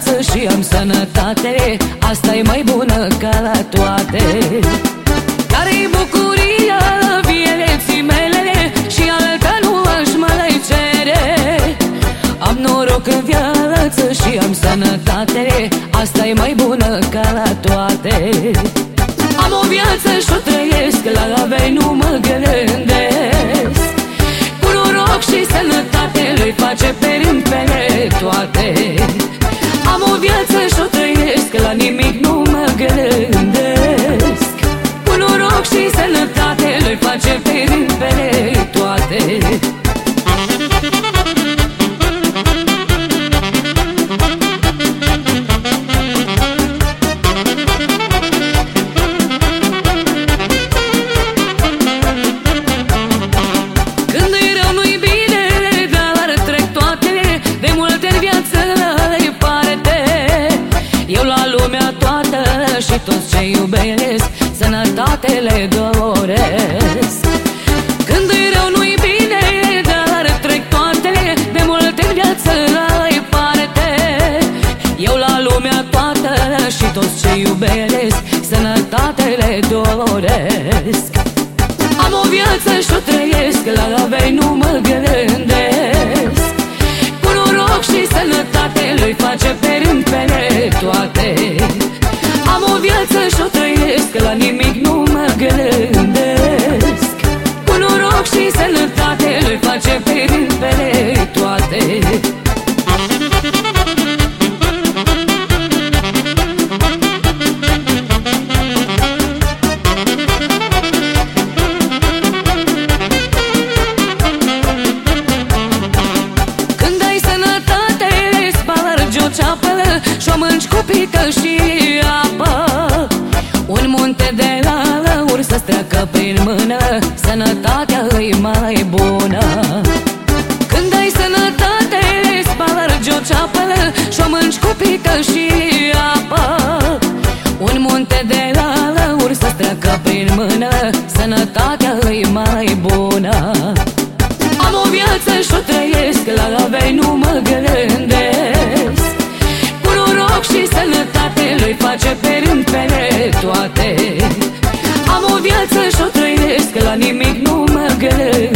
viață și am sănătate. Asta e mai bună ca la toate. Care-i bucuria vieții mele? Și alta nu aș mai cere. Am noroc în viață și am sănătate. Asta e mai bună ca la toate. Am o viață și o trăiesc La avei nu mă gândesc. Cu noroc și sănătate Le face și toți ce iubesc Sănătate le doresc. Când e rău nu-i bine Dar trec toate De multe în viață ai parte. Eu la lumea toată Și toți ce iubesc Sănătate le doresc. Am o viață și o trăiesc La avei nu ceapă Și-o mânci cu pică și treacă prin mână Sănătatea îi mai bună. Când ai sănătate Spargi o ceapă Și-o mânci cu pică și apă. Un munte de lăuri Să treacă prin mână Sănătatea îi mai bună. Am o viață și-o trăiesc La avei nu mă gândesc sănătate Le face pe rând pe toate. Am o viață și o trăiesc La nimic nu mă gândesc